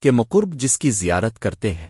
کہ مقرب جس کی زیارت کرتے ہیں۔